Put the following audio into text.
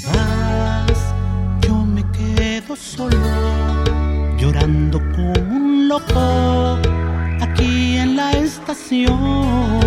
te vas, yo me quedo solo, llorando como un loco aquí en la estación.